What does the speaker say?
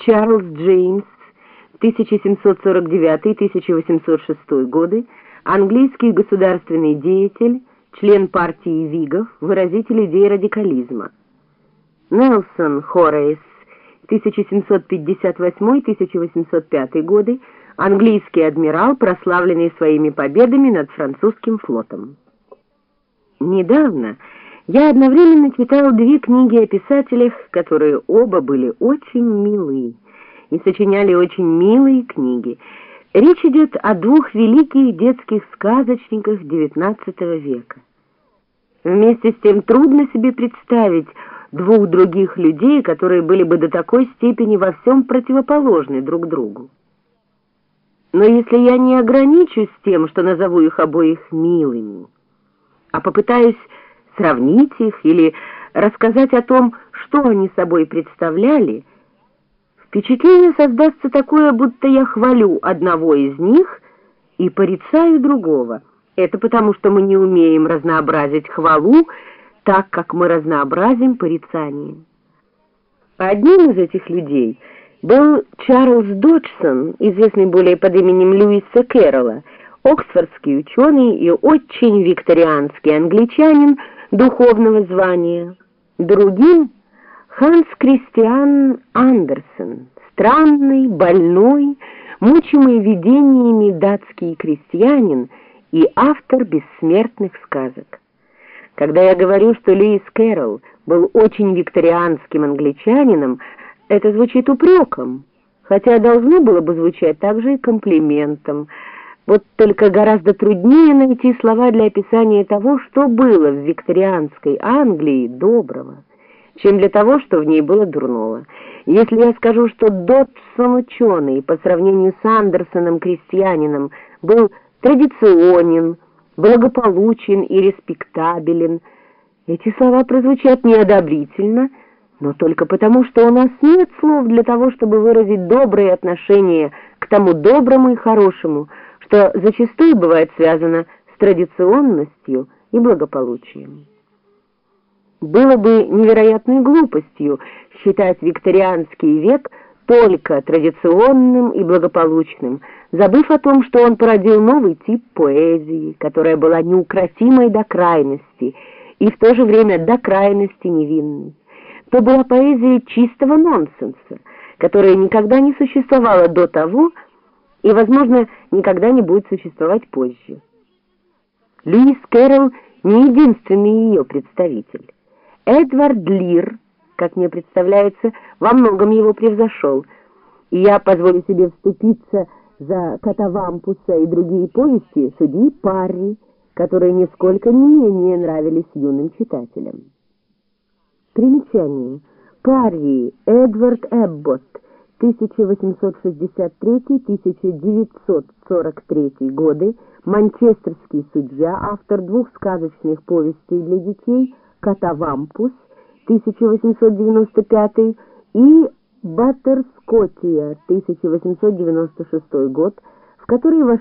Чарльз Джеймс, 1749-1806 годы, английский государственный деятель, член партии Вигов, выразитель идей радикализма. Нелсон Хорейс, 1758-1805 годы, английский адмирал, прославленный своими победами над французским флотом. Недавно я одновременно читал две книги о писателях, которые оба были очень милые и сочиняли очень милые книги. Речь идет о двух великих детских сказочниках XIX века. Вместе с тем трудно себе представить двух других людей, которые были бы до такой степени во всем противоположны друг другу. Но если я не ограничусь тем, что назову их обоих милыми, а попытаюсь сравнить их или рассказать о том, что они собой представляли, впечатление создастся такое, будто я хвалю одного из них и порицаю другого. Это потому, что мы не умеем разнообразить хвалу так, как мы разнообразим порицание. Одним из этих людей был Чарльз Доджсон, известный более под именем Льюиса Кэрролла, оксфордский ученый и очень викторианский англичанин духовного звания. Другим — Ханс Кристиан Андерсен, странный, больной, мучимый видениями датский крестьянин и автор бессмертных сказок. Когда я говорю, что Льюис Кэрролл был очень викторианским англичанином, это звучит упреком, хотя должно было бы звучать также и комплиментом — вот только гораздо труднее найти слова для описания того, что было в викторианской Англии доброго, чем для того, что в ней было дурного. Если я скажу, что Додсон ученый по сравнению с Андерсоном крестьянином был традиционен, благополучен и респектабелен, эти слова прозвучат неодобрительно, но только потому, что у нас нет слов для того, чтобы выразить добрые отношения к тому доброму и хорошему, что зачастую бывает связано с традиционностью и благополучием. Было бы невероятной глупостью считать викторианский век только традиционным и благополучным, забыв о том, что он породил новый тип поэзии, которая была неукротимой до крайности и в то же время до крайности невинной. То была поэзия чистого нонсенса, которая никогда не существовала до того, и, возможно, никогда не будет существовать позже. Льюис Кэрролл не единственный ее представитель. Эдвард Лир, как мне представляется, во многом его превзошел, и я позволю себе вступиться за Катавампуса и другие повести судьи Парри, которые нисколько не менее нравились юным читателям. Примечание. Парри, Эдвард Эбботт, 1863-1943 годы, манчестерский судья, автор двух сказочных повестей для детей «Катавампус» 1895 и «Баттерскотия» 1896 год, в который вошли